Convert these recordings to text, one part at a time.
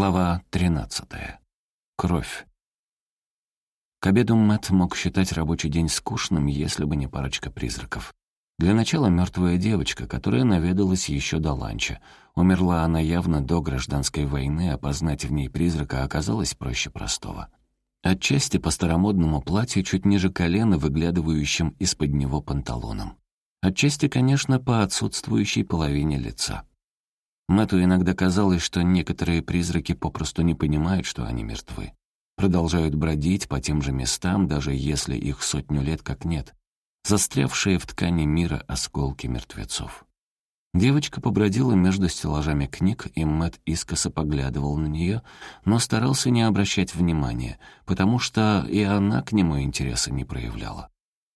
Глава 13. Кровь. К обеду Мэтт мог считать рабочий день скучным, если бы не парочка призраков. Для начала мертвая девочка, которая наведалась еще до ланча. Умерла она явно до гражданской войны, опознать в ней призрака оказалось проще простого. Отчасти по старомодному платью чуть ниже колена, выглядывающим из-под него панталоном. Отчасти, конечно, по отсутствующей половине лица. Мэтту иногда казалось, что некоторые призраки попросту не понимают, что они мертвы. Продолжают бродить по тем же местам, даже если их сотню лет как нет. Застрявшие в ткани мира осколки мертвецов. Девочка побродила между стеллажами книг, и Мэтт искоса поглядывал на нее, но старался не обращать внимания, потому что и она к нему интереса не проявляла.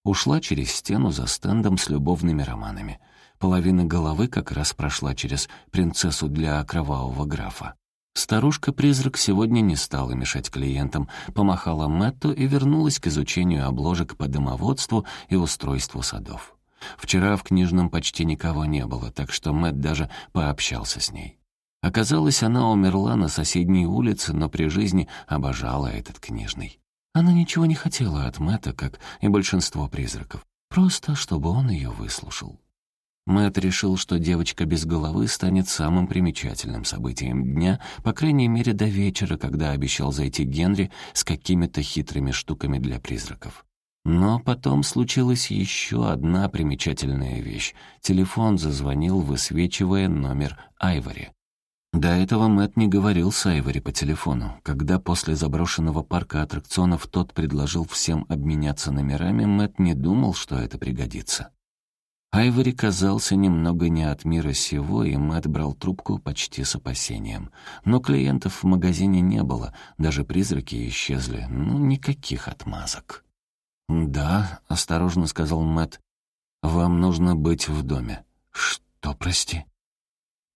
Ушла через стену за стендом с любовными романами — Половина головы как раз прошла через принцессу для кровавого графа. Старушка-призрак сегодня не стала мешать клиентам, помахала Мэтту и вернулась к изучению обложек по домоводству и устройству садов. Вчера в книжном почти никого не было, так что Мэтт даже пообщался с ней. Оказалось, она умерла на соседней улице, но при жизни обожала этот книжный. Она ничего не хотела от Мэтта, как и большинство призраков, просто чтобы он ее выслушал. Мэтт решил, что девочка без головы станет самым примечательным событием дня, по крайней мере до вечера, когда обещал зайти Генри с какими-то хитрыми штуками для призраков. Но потом случилась еще одна примечательная вещь. Телефон зазвонил, высвечивая номер Айвори. До этого Мэтт не говорил с Айвори по телефону. Когда после заброшенного парка аттракционов тот предложил всем обменяться номерами, Мэтт не думал, что это пригодится. Айвори казался немного не от мира сего, и Мэтт брал трубку почти с опасением. Но клиентов в магазине не было, даже призраки исчезли, ну, никаких отмазок. «Да», — осторожно сказал Мэтт, — «вам нужно быть в доме». «Что, прости?»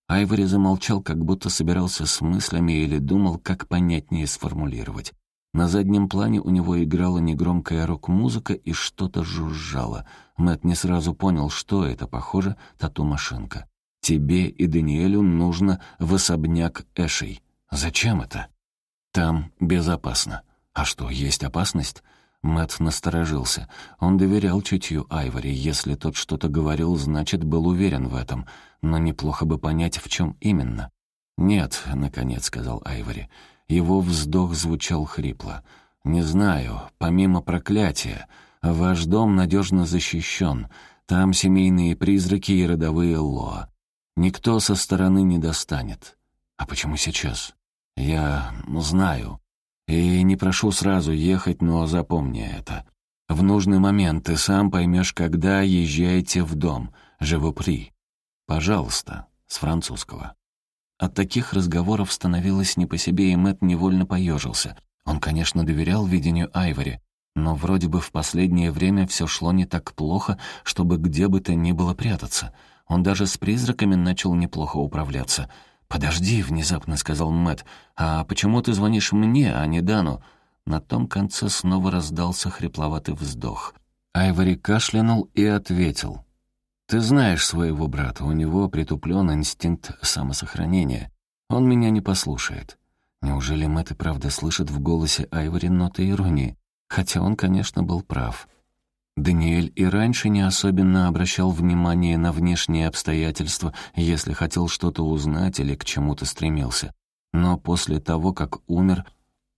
Айвори замолчал, как будто собирался с мыслями или думал, как понятнее сформулировать. На заднем плане у него играла негромкая рок-музыка и что-то жужжало. Мэт не сразу понял, что это, похоже, тату-машинка. «Тебе и Даниэлю нужно в особняк Эшей». «Зачем это?» «Там безопасно». «А что, есть опасность?» Мэт насторожился. Он доверял чутью Айвори. Если тот что-то говорил, значит, был уверен в этом. Но неплохо бы понять, в чем именно. «Нет», — наконец сказал Айвори. Его вздох звучал хрипло. «Не знаю, помимо проклятия, ваш дом надежно защищен. Там семейные призраки и родовые лоа. Никто со стороны не достанет. А почему сейчас? Я знаю. И не прошу сразу ехать, но запомни это. В нужный момент ты сам поймешь, когда езжаете в дом. Живопри. Пожалуйста, с французского. От таких разговоров становилось не по себе, и Мэтт невольно поежился. Он, конечно, доверял видению Айвори, но вроде бы в последнее время все шло не так плохо, чтобы где бы то ни было прятаться. Он даже с призраками начал неплохо управляться. «Подожди», — внезапно сказал Мэтт, «а почему ты звонишь мне, а не Дану?» На том конце снова раздался хрипловатый вздох. Айвори кашлянул и ответил — ты знаешь своего брата, у него притуплен инстинкт самосохранения. Он меня не послушает. Неужели Мэтт и правда слышит в голосе Айвори ноты иронии? Хотя он, конечно, был прав. Даниэль и раньше не особенно обращал внимание на внешние обстоятельства, если хотел что-то узнать или к чему-то стремился. Но после того, как умер,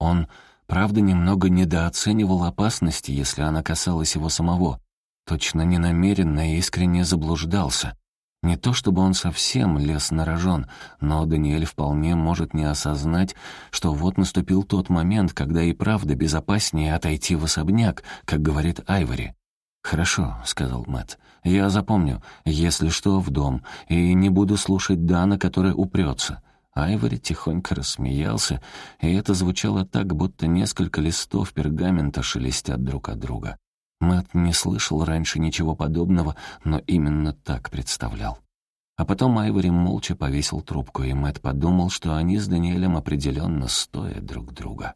он, правда, немного недооценивал опасности, если она касалась его самого. Точно не намеренно и искренне заблуждался. Не то чтобы он совсем лез на рожон, но Даниэль вполне может не осознать, что вот наступил тот момент, когда и правда безопаснее отойти в особняк, как говорит Айвори. «Хорошо», — сказал Мэтт. «Я запомню, если что, в дом, и не буду слушать Дана, который упрется». Айвори тихонько рассмеялся, и это звучало так, будто несколько листов пергамента шелестят друг от друга. Мэт не слышал раньше ничего подобного, но именно так представлял. А потом Айвори молча повесил трубку, и Мэт подумал, что они с Даниэлем определенно стоят друг друга.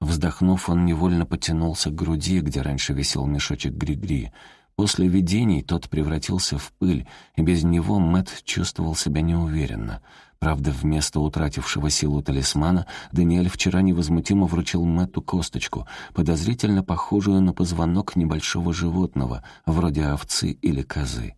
Вздохнув, он невольно потянулся к груди, где раньше висел мешочек Гри-Гри. После видений тот превратился в пыль, и без него Мэт чувствовал себя неуверенно. Правда, вместо утратившего силу талисмана, Даниэль вчера невозмутимо вручил Мэтту косточку, подозрительно похожую на позвонок небольшого животного, вроде овцы или козы.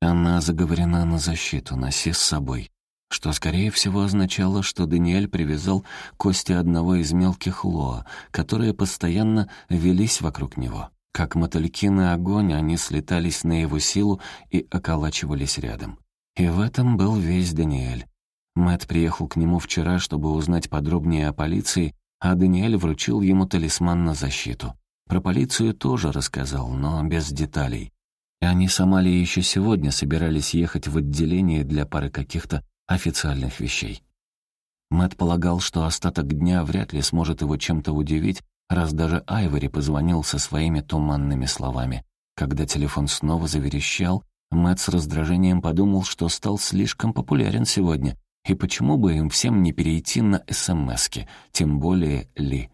Она заговорена на защиту, носи с собой. Что, скорее всего, означало, что Даниэль привязал кости одного из мелких лоа, которые постоянно велись вокруг него. Как мотыльки на огонь, они слетались на его силу и околачивались рядом. И в этом был весь Даниэль. Мэт приехал к нему вчера, чтобы узнать подробнее о полиции, а Даниэль вручил ему талисман на защиту. Про полицию тоже рассказал, но без деталей. И они с Амалией еще сегодня собирались ехать в отделение для пары каких-то официальных вещей. Мэт полагал, что остаток дня вряд ли сможет его чем-то удивить, раз даже Айвори позвонил со своими туманными словами. Когда телефон снова заверещал, Мэт с раздражением подумал, что стал слишком популярен сегодня, и почему бы им всем не перейти на СМСки, тем более Ли?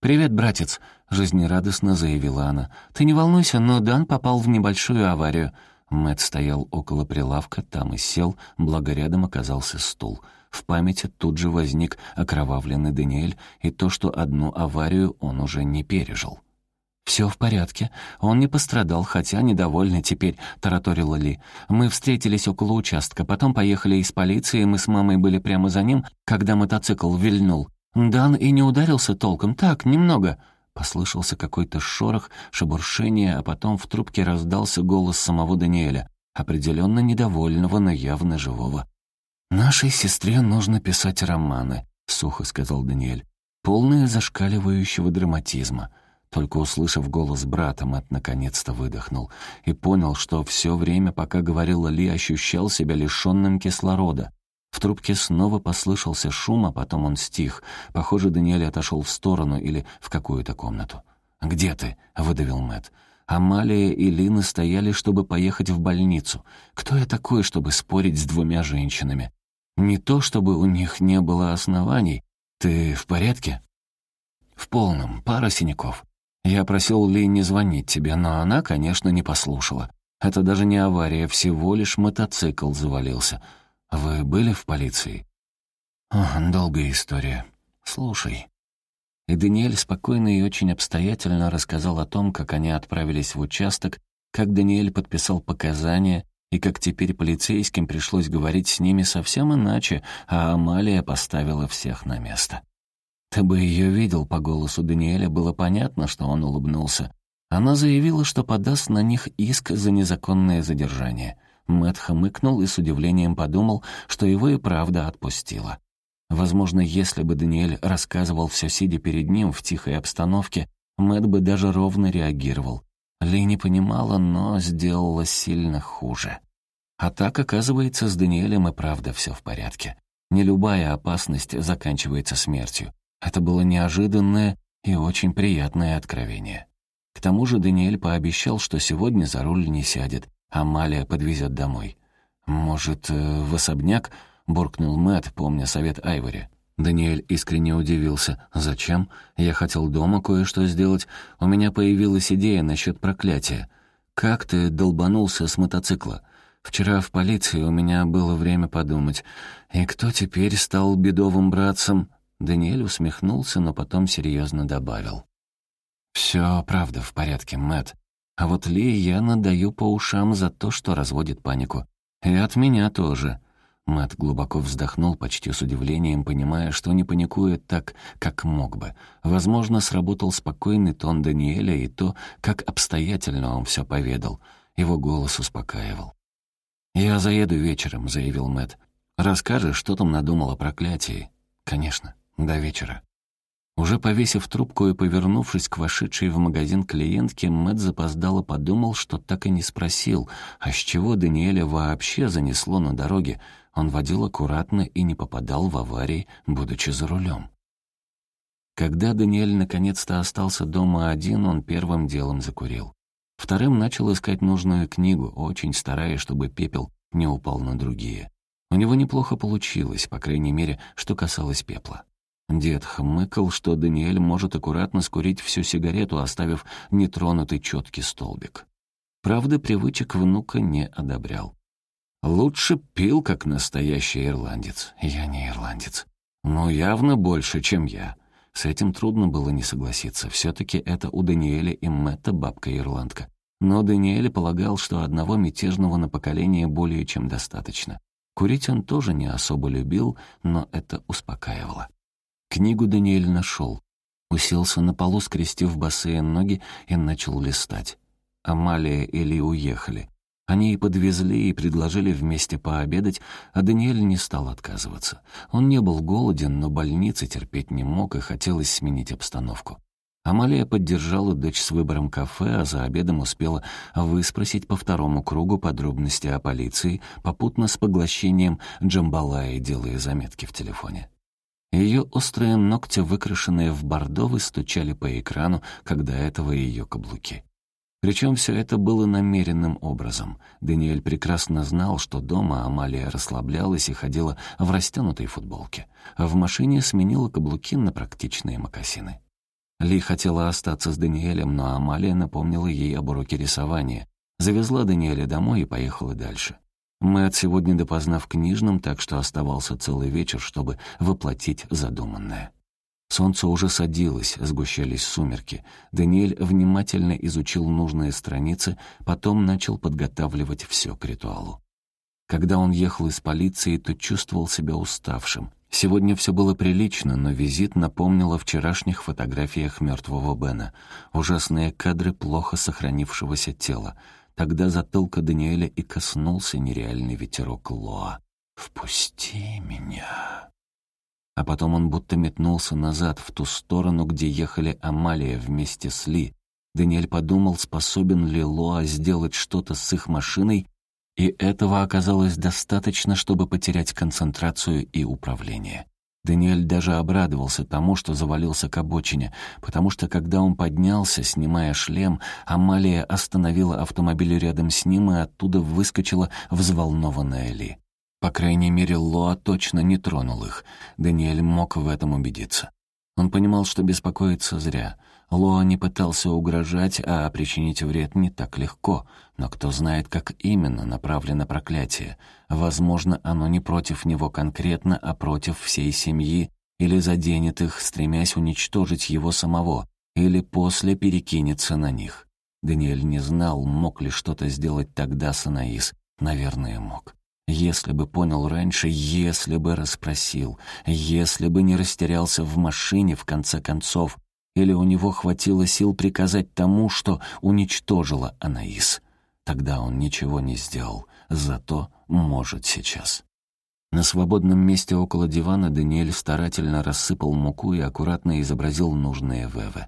«Привет, братец», — жизнерадостно заявила она. «Ты не волнуйся, но Дан попал в небольшую аварию». Мэт стоял около прилавка, там и сел, благо рядом оказался стул. В памяти тут же возник окровавленный Даниэль и то, что одну аварию он уже не пережил. «Все в порядке. Он не пострадал, хотя недовольный теперь», — тараторила Ли. «Мы встретились около участка, потом поехали из полиции, мы с мамой были прямо за ним, когда мотоцикл вильнул. Дан и не ударился толком, так, немного». Послышался какой-то шорох, шебуршение, а потом в трубке раздался голос самого Даниэля, определенно недовольного, но явно живого. «Нашей сестре нужно писать романы», — сухо сказал Даниэль, полные зашкаливающего драматизма». Только услышав голос брата, Мэтт наконец-то выдохнул и понял, что все время, пока говорила Ли, ощущал себя лишенным кислорода. В трубке снова послышался шум, а потом он стих. Похоже, Даниэль отошел в сторону или в какую-то комнату. «Где ты?» — выдавил Мэтт. Амалия и Лина стояли, чтобы поехать в больницу. Кто я такой, чтобы спорить с двумя женщинами? Не то, чтобы у них не было оснований. Ты в порядке? В полном. Пара синяков. Я просил Ли не звонить тебе, но она, конечно, не послушала. Это даже не авария, всего лишь мотоцикл завалился. Вы были в полиции? О, долгая история. Слушай. И Даниэль спокойно и очень обстоятельно рассказал о том, как они отправились в участок, как Даниэль подписал показания, и как теперь полицейским пришлось говорить с ними совсем иначе, а Амалия поставила всех на место. Ты бы ее видел по голосу Даниэля, было понятно, что он улыбнулся. Она заявила, что подаст на них иск за незаконное задержание. Мэтт хмыкнул и с удивлением подумал, что его и правда отпустила. Возможно, если бы Даниэль рассказывал все сидя перед ним в тихой обстановке, Мэтт бы даже ровно реагировал. Ли не понимала, но сделала сильно хуже. А так, оказывается, с Даниэлем и правда все в порядке. Не любая опасность заканчивается смертью. Это было неожиданное и очень приятное откровение. К тому же Даниэль пообещал, что сегодня за руль не сядет, а Малия подвезет домой. «Может, э, в особняк?» — буркнул Мэтт, помня совет Айвори. Даниэль искренне удивился. «Зачем? Я хотел дома кое-что сделать. У меня появилась идея насчет проклятия. Как ты долбанулся с мотоцикла? Вчера в полиции у меня было время подумать. И кто теперь стал бедовым братцем?» Даниэль усмехнулся, но потом серьезно добавил. «Все правда в порядке, Мэт. А вот Ли я надаю по ушам за то, что разводит панику. И от меня тоже». Мэт глубоко вздохнул, почти с удивлением, понимая, что не паникует так, как мог бы. Возможно, сработал спокойный тон Даниэля и то, как обстоятельно он все поведал. Его голос успокаивал. «Я заеду вечером», — заявил Мэт. «Расскажешь, что там надумал о проклятии?» «Конечно». До вечера. Уже повесив трубку и повернувшись к вошедшей в магазин клиентке, Мэтт запоздало подумал, что так и не спросил, а с чего Даниэля вообще занесло на дороге. Он водил аккуратно и не попадал в аварии, будучи за рулем. Когда Даниэль наконец-то остался дома один, он первым делом закурил. Вторым начал искать нужную книгу, очень стараясь, чтобы пепел не упал на другие. У него неплохо получилось, по крайней мере, что касалось пепла. Дед хмыкал, что Даниэль может аккуратно скурить всю сигарету, оставив нетронутый четкий столбик. Правда, привычек внука не одобрял. Лучше пил, как настоящий ирландец. Я не ирландец. Но явно больше, чем я. С этим трудно было не согласиться. Все-таки это у Даниэля и Мэтта бабка-ирландка. Но Даниэль полагал, что одного мятежного на поколение более чем достаточно. Курить он тоже не особо любил, но это успокаивало. Книгу Даниэль нашел. Уселся на полу, скрестив босые ноги, и начал листать. Амалия и Ли уехали. Они и подвезли, и предложили вместе пообедать, а Даниэль не стал отказываться. Он не был голоден, но больницы терпеть не мог, и хотелось сменить обстановку. Амалия поддержала дочь с выбором кафе, а за обедом успела выспросить по второму кругу подробности о полиции, попутно с поглощением джамбалая, делая заметки в телефоне. Ее острые ногти, выкрашенные в бордовый, стучали по экрану, когда этого ее каблуки. Причем все это было намеренным образом. Даниэль прекрасно знал, что дома Амалия расслаблялась и ходила в растянутой футболке, а в машине сменила каблуки на практичные мокасины. Ли хотела остаться с Даниэлем, но Амалия напомнила ей об уроке рисования. Завезла Даниэля домой и поехала дальше. Мэтт сегодня допоздна в книжном, так что оставался целый вечер, чтобы воплотить задуманное. Солнце уже садилось, сгущались сумерки. Даниэль внимательно изучил нужные страницы, потом начал подготавливать все к ритуалу. Когда он ехал из полиции, то чувствовал себя уставшим. Сегодня все было прилично, но визит напомнил о вчерашних фотографиях мертвого Бена. Ужасные кадры плохо сохранившегося тела. Тогда затылка Даниэля и коснулся нереальный ветерок Лоа. «Впусти меня!» А потом он будто метнулся назад, в ту сторону, где ехали Амалия вместе с Ли. Даниэль подумал, способен ли Лоа сделать что-то с их машиной, и этого оказалось достаточно, чтобы потерять концентрацию и управление. Даниэль даже обрадовался тому, что завалился к обочине, потому что когда он поднялся, снимая шлем, Амалия остановила автомобиль рядом с ним, и оттуда выскочила взволнованная Ли. По крайней мере, Лоа точно не тронул их. Даниэль мог в этом убедиться. Он понимал, что беспокоится зря. Лоа не пытался угрожать, а причинить вред не так легко. Но кто знает, как именно направлено проклятие. Возможно, оно не против него конкретно, а против всей семьи, или заденет их, стремясь уничтожить его самого, или после перекинется на них. Даниэль не знал, мог ли что-то сделать тогда с Анаис. Наверное, мог. Если бы понял раньше, если бы расспросил, если бы не растерялся в машине, в конце концов, или у него хватило сил приказать тому, что уничтожило Анаис. Тогда он ничего не сделал, зато может сейчас. На свободном месте около дивана Даниэль старательно рассыпал муку и аккуратно изобразил нужные вевы.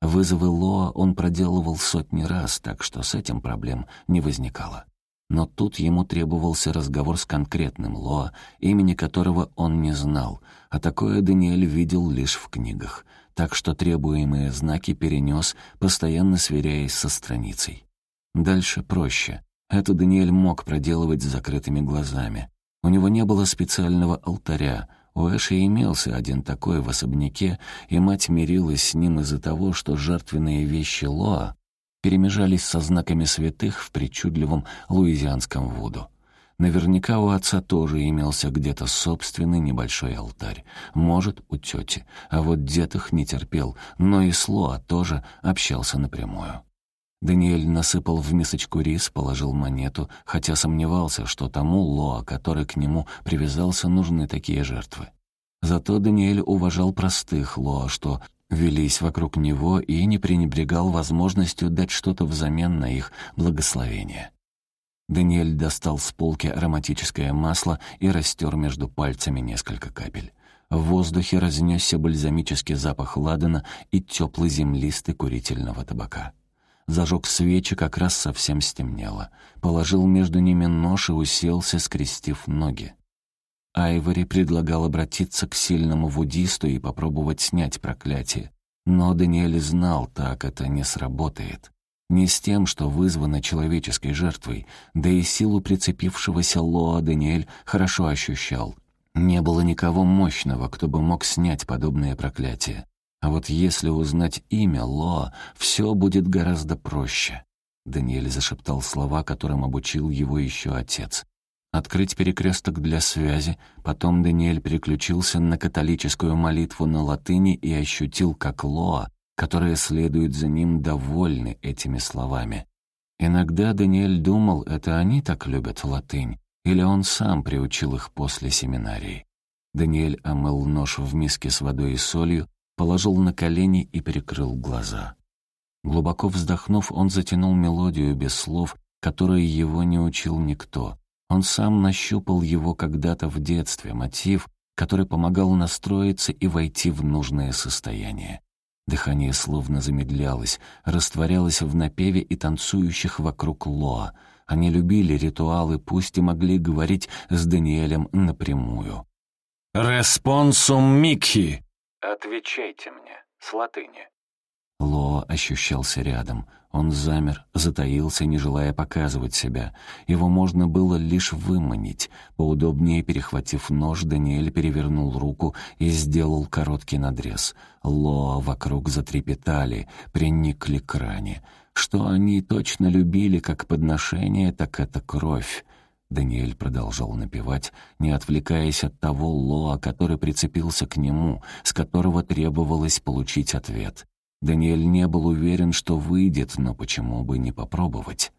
Вызовы Лоа он проделывал сотни раз, так что с этим проблем не возникало. Но тут ему требовался разговор с конкретным Лоа, имени которого он не знал, а такое Даниэль видел лишь в книгах так что требуемые знаки перенес, постоянно сверяясь со страницей. Дальше проще. Это Даниэль мог проделывать с закрытыми глазами. У него не было специального алтаря. У Эши имелся один такой в особняке, и мать мирилась с ним из-за того, что жертвенные вещи Лоа перемежались со знаками святых в причудливом луизианском вуду. Наверняка у отца тоже имелся где-то собственный небольшой алтарь. Может, у тети. А вот дед их не терпел, но и с Лоа тоже общался напрямую. Даниэль насыпал в мисочку рис, положил монету, хотя сомневался, что тому Лоа, который к нему привязался, нужны такие жертвы. Зато Даниэль уважал простых Лоа, что велись вокруг него и не пренебрегал возможностью дать что-то взамен на их благословение. Даниэль достал с полки ароматическое масло и растер между пальцами несколько капель. В воздухе разнесся бальзамический запах ладана и теплый землистый курительного табака. Зажег свечи, как раз совсем стемнело. Положил между ними нож и уселся, скрестив ноги. Айвори предлагал обратиться к сильному вудисту и попробовать снять проклятие. Но Даниэль знал, так это не сработает. Не с тем, что вызвано человеческой жертвой, да и силу прицепившегося Лоа Даниэль хорошо ощущал. Не было никого мощного, кто бы мог снять подобное проклятие. А вот если узнать имя Лоа, все будет гораздо проще. Даниэль зашептал слова, которым обучил его еще отец. открыть перекресток для связи, потом Даниэль переключился на католическую молитву на латыни и ощутил, как Лоа, которые следуют за ним, довольны этими словами. Иногда Даниэль думал, это они так любят латынь, или он сам приучил их после семинарии. Даниэль омыл нож в миске с водой и солью, положил на колени и перекрыл глаза. Глубоко вздохнув, он затянул мелодию без слов, которой его не учил никто. Он сам нащупал его когда-то в детстве, мотив, который помогал настроиться и войти в нужное состояние. Дыхание словно замедлялось, растворялось в напеве и танцующих вокруг Лоа. Они любили ритуалы, пусть и могли говорить с Даниэлем напрямую. «Респонсум Микхи!» «Отвечайте мне, с латыни». Лоа ощущался рядом. Он замер, затаился, не желая показывать себя. Его можно было лишь выманить. Поудобнее перехватив нож, Даниэль перевернул руку и сделал короткий надрез. Лоа вокруг затрепетали, приникли к ране. Что они точно любили как подношение, так это кровь. Даниэль продолжал напевать, не отвлекаясь от того Лоа, который прицепился к нему, с которого требовалось получить ответ. Даниэль не был уверен, что выйдет, но почему бы не попробовать?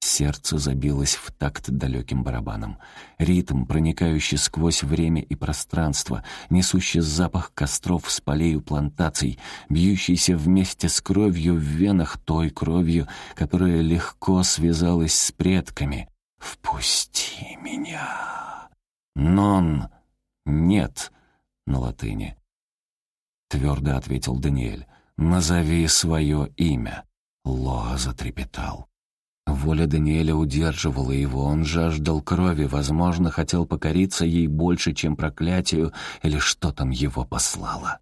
Сердце забилось в такт далеким барабаном. Ритм, проникающий сквозь время и пространство, несущий запах костров с полей плантаций, бьющийся вместе с кровью в венах той кровью, которая легко связалась с предками. «Впусти меня!» «Нон!» «Нет!» на латыни. Твердо ответил Даниэль. «Назови свое имя». Лоа затрепетал. Воля Даниэля удерживала его, он жаждал крови, возможно, хотел покориться ей больше, чем проклятию, или что там его послало.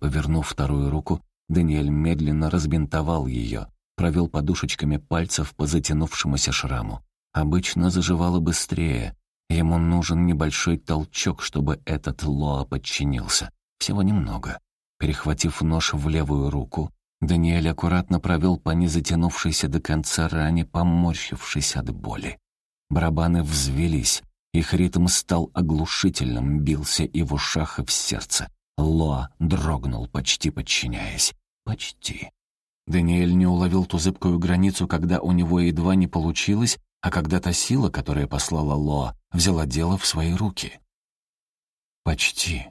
Повернув вторую руку, Даниэль медленно разбинтовал ее, провел подушечками пальцев по затянувшемуся шраму. Обычно заживало быстрее. Ему нужен небольшой толчок, чтобы этот Лоа подчинился. Всего немного. Перехватив нож в левую руку, Даниэль аккуратно провел по незатянувшейся до конца ране, поморщившись от боли. Барабаны взвелись, их ритм стал оглушительным, бился и в ушах, и в сердце. Лоа дрогнул, почти подчиняясь. Почти. Даниэль не уловил ту зыбкую границу, когда у него едва не получилось, а когда та сила, которая послала Лоа, взяла дело в свои руки. Почти.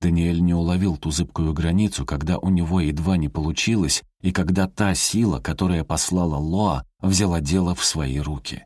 Даниэль не уловил ту зыбкую границу, когда у него едва не получилось, и когда та сила, которая послала Лоа, взяла дело в свои руки.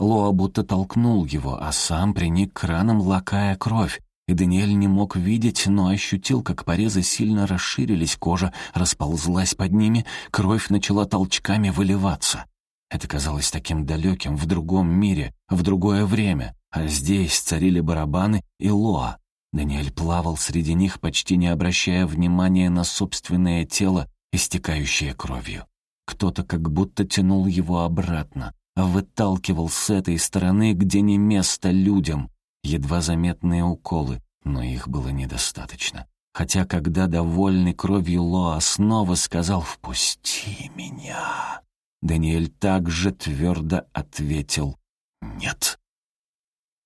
Лоа будто толкнул его, а сам приник к ранам, лакая кровь, и Даниэль не мог видеть, но ощутил, как порезы сильно расширились, кожа расползлась под ними, кровь начала толчками выливаться. Это казалось таким далеким, в другом мире, в другое время, а здесь царили барабаны и Лоа, Даниэль плавал среди них, почти не обращая внимания на собственное тело, истекающее кровью. Кто-то как будто тянул его обратно, выталкивал с этой стороны, где не место людям. Едва заметные уколы, но их было недостаточно. Хотя, когда довольный кровью Лоа снова сказал «Впусти меня», Даниэль также твердо ответил «Нет».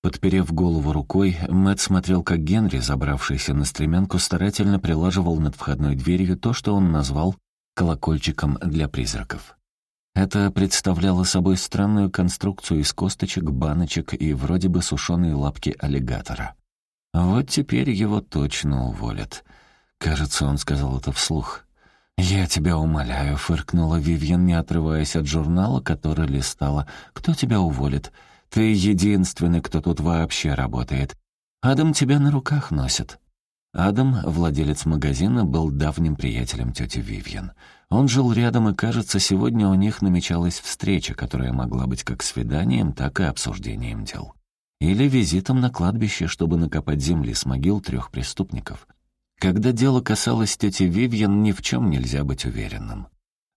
Подперев голову рукой, Мэтт смотрел, как Генри, забравшийся на стремянку, старательно прилаживал над входной дверью то, что он назвал «колокольчиком для призраков». Это представляло собой странную конструкцию из косточек, баночек и вроде бы сушеные лапки аллигатора. Вот теперь его точно уволят. Кажется, он сказал это вслух. «Я тебя умоляю», — фыркнула Вивьен, не отрываясь от журнала, который листала. «Кто тебя уволит?» Ты единственный, кто тут вообще работает. Адам тебя на руках носит». Адам, владелец магазина, был давним приятелем тети Вивьен. Он жил рядом, и, кажется, сегодня у них намечалась встреча, которая могла быть как свиданием, так и обсуждением дел. Или визитом на кладбище, чтобы накопать земли с могил трех преступников. Когда дело касалось тети Вивьен, ни в чем нельзя быть уверенным.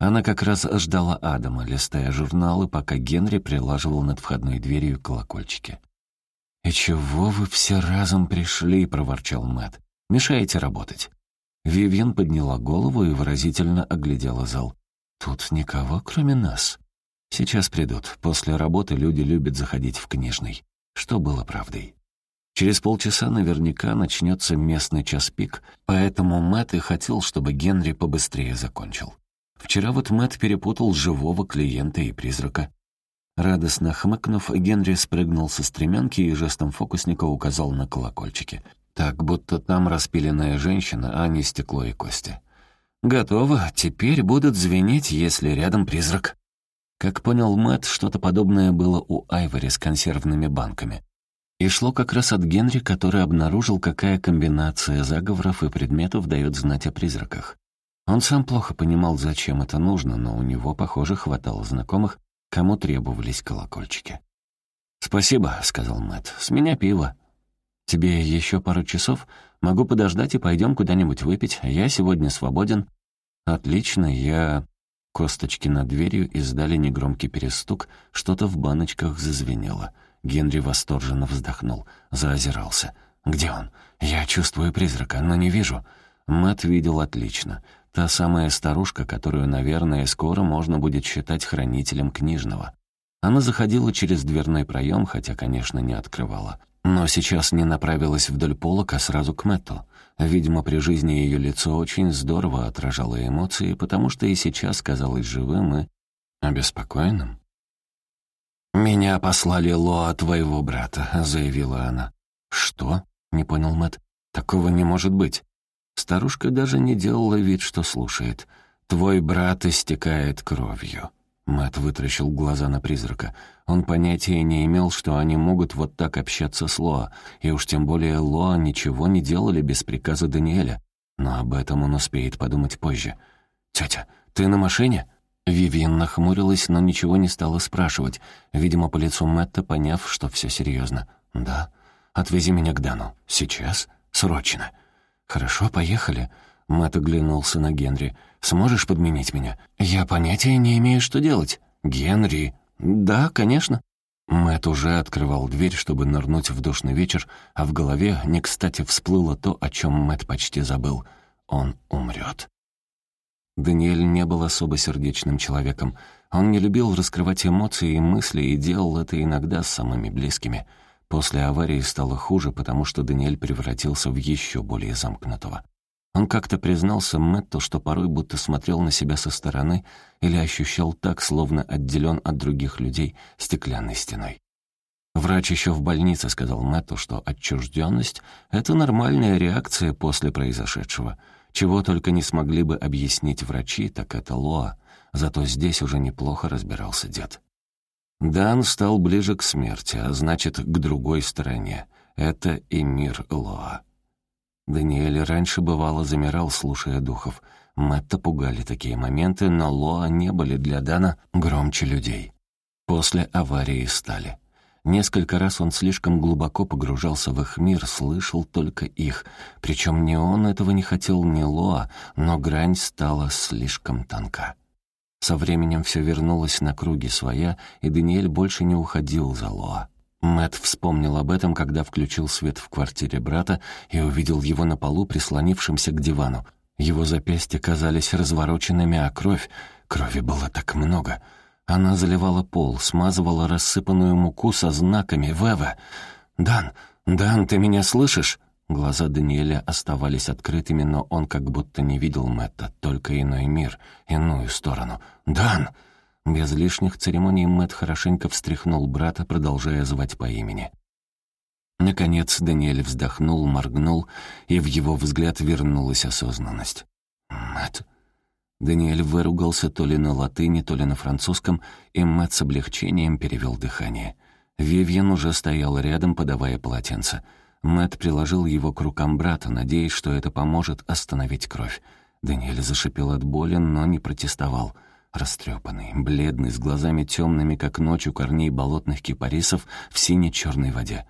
Она как раз ждала Адама, листая журналы, пока Генри прилаживал над входной дверью колокольчики. «И чего вы все разом пришли?» — проворчал Мэт. «Мешаете работать». Вивьен подняла голову и выразительно оглядела зал. «Тут никого, кроме нас. Сейчас придут. После работы люди любят заходить в книжный». что было правдой. Через полчаса наверняка начнется местный час пик, поэтому Мэтт и хотел, чтобы Генри побыстрее закончил. Вчера вот Мэтт перепутал живого клиента и призрака. Радостно хмыкнув, Генри спрыгнул со стремянки и жестом фокусника указал на колокольчики. Так, будто там распиленная женщина, а не стекло и кости. «Готово. Теперь будут звенеть, если рядом призрак». Как понял Мэтт, что-то подобное было у Айвори с консервными банками. И шло как раз от Генри, который обнаружил, какая комбинация заговоров и предметов дает знать о призраках. Он сам плохо понимал, зачем это нужно, но у него, похоже, хватало знакомых, кому требовались колокольчики. «Спасибо», — сказал Мэтт. «С меня пиво». «Тебе еще пару часов? Могу подождать и пойдем куда-нибудь выпить. Я сегодня свободен». «Отлично, я...» Косточки над дверью издали негромкий перестук, что-то в баночках зазвенело — Генри восторженно вздохнул, заозирался. «Где он? Я чувствую призрака, но не вижу». Мэт видел отлично. Та самая старушка, которую, наверное, скоро можно будет считать хранителем книжного. Она заходила через дверной проем, хотя, конечно, не открывала. Но сейчас не направилась вдоль полок, а сразу к Мэтту. Видимо, при жизни ее лицо очень здорово отражало эмоции, потому что и сейчас казалось живым и обеспокоенным. «Меня послали Лоа твоего брата», — заявила она. «Что?» — не понял Мэт. «Такого не может быть». Старушка даже не делала вид, что слушает. «Твой брат истекает кровью». Мэт вытращил глаза на призрака. Он понятия не имел, что они могут вот так общаться с Лоа, и уж тем более Лоа ничего не делали без приказа Даниэля. Но об этом он успеет подумать позже. «Тетя, ты на машине?» Вивиан нахмурилась, но ничего не стала спрашивать, видимо, по лицу Мэтта, поняв, что все серьезно. «Да. Отвези меня к Дану. Сейчас? Срочно». «Хорошо, поехали». Мэтт оглянулся на Генри. «Сможешь подменить меня?» «Я понятия не имею, что делать». «Генри?» «Да, конечно». Мэтт уже открывал дверь, чтобы нырнуть в душный вечер, а в голове не кстати всплыло то, о чем Мэтт почти забыл. Он умрет. Даниэль не был особо сердечным человеком. Он не любил раскрывать эмоции и мысли и делал это иногда с самыми близкими. После аварии стало хуже, потому что Даниэль превратился в еще более замкнутого. Он как-то признался Мэтту, что порой будто смотрел на себя со стороны или ощущал так, словно отделен от других людей стеклянной стеной. Врач еще в больнице сказал Мэтту, что отчужденность — это нормальная реакция после произошедшего — чего только не смогли бы объяснить врачи, так это Лоа, зато здесь уже неплохо разбирался дед. Дан стал ближе к смерти, а значит, к другой стороне. Это и мир Лоа. Даниэль раньше бывало замирал, слушая духов. Мэтта пугали такие моменты, но Лоа не были для Дана громче людей. После аварии стали. Несколько раз он слишком глубоко погружался в их мир, слышал только их. Причем ни он этого не хотел, ни Лоа, но грань стала слишком тонка. Со временем все вернулось на круги своя, и Даниэль больше не уходил за Лоа. Мэт вспомнил об этом, когда включил свет в квартире брата и увидел его на полу, прислонившимся к дивану. Его запястья казались развороченными, а кровь... Крови было так много — она заливала пол, смазывала рассыпанную муку со знаками «Вева». «Дан, Дан, ты меня слышишь?» Глаза Даниэля оставались открытыми, но он как будто не видел Мэтта, только иной мир, иную сторону. «Дан!» Без лишних церемоний Мэтт хорошенько встряхнул брата, продолжая звать по имени. Наконец Даниэль вздохнул, моргнул, и в его взгляд вернулась осознанность. «Мэтт, Даниэль выругался то ли на латыни, то ли на французском, и Мэтт с облегчением перевел дыхание. Вивьен уже стоял рядом, подавая полотенце. Мэтт приложил его к рукам брата, надеясь, что это поможет остановить кровь. Даниэль зашипел от боли, но не протестовал. Растрепанный, бледный, с глазами темными, как ночь у корней болотных кипарисов в сине-черной воде.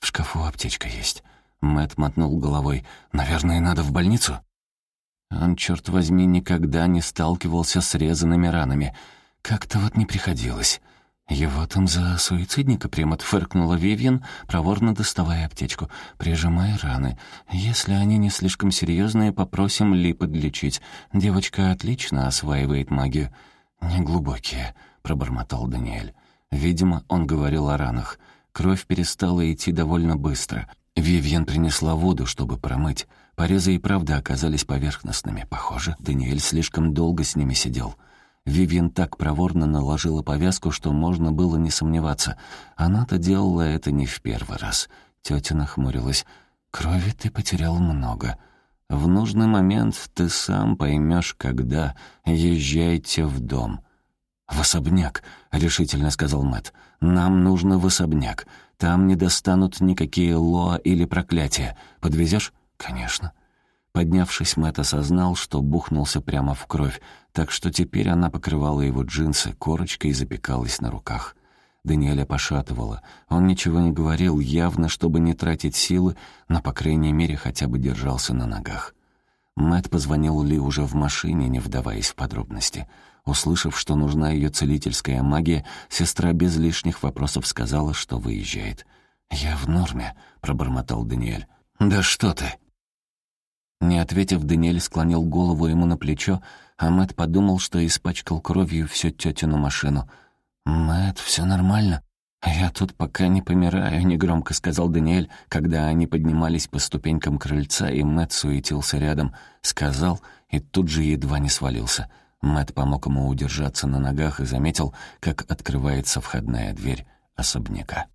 «В шкафу аптечка есть». Мэтт мотнул головой. «Наверное, надо в больницу?» Он, черт возьми, никогда не сталкивался с резанными ранами. Как-то вот не приходилось. «Его там за суицидника примут», — фыркнула Вивьен, проворно доставая аптечку. «Прижимай раны. Если они не слишком серьезные, попросим Ли подлечить. Девочка отлично осваивает магию». «Неглубокие», — пробормотал Даниэль. Видимо, он говорил о ранах. Кровь перестала идти довольно быстро. Вивьен принесла воду, чтобы промыть. Порезы и правда оказались поверхностными. Похоже, Даниэль слишком долго с ними сидел. Вивьен так проворно наложила повязку, что можно было не сомневаться. Она-то делала это не в первый раз. Тетя нахмурилась. «Крови ты потерял много. В нужный момент ты сам поймешь, когда. Езжайте в дом». «В особняк», — решительно сказал Мэт. «Нам нужно в особняк. Там не достанут никакие лоа или проклятия. Подвезешь?» «Конечно». Поднявшись, Мэтт осознал, что бухнулся прямо в кровь, так что теперь она покрывала его джинсы, корочкой и запекалась на руках. Даниэля пошатывала. Он ничего не говорил, явно, чтобы не тратить силы, но, по крайней мере, хотя бы держался на ногах. Мэтт позвонил Ли уже в машине, не вдаваясь в подробности. Услышав, что нужна ее целительская магия, сестра без лишних вопросов сказала, что выезжает. «Я в норме», — пробормотал Даниэль. «Да что ты!» Не ответив, Даниэль склонил голову ему на плечо, а Мэтт подумал, что испачкал кровью всю тетину машину. «Мэтт, все нормально?» «Я тут пока не помираю», — негромко сказал Даниэль, когда они поднимались по ступенькам крыльца, и Мэтт суетился рядом. Сказал и тут же едва не свалился. Мэтт помог ему удержаться на ногах и заметил, как открывается входная дверь особняка.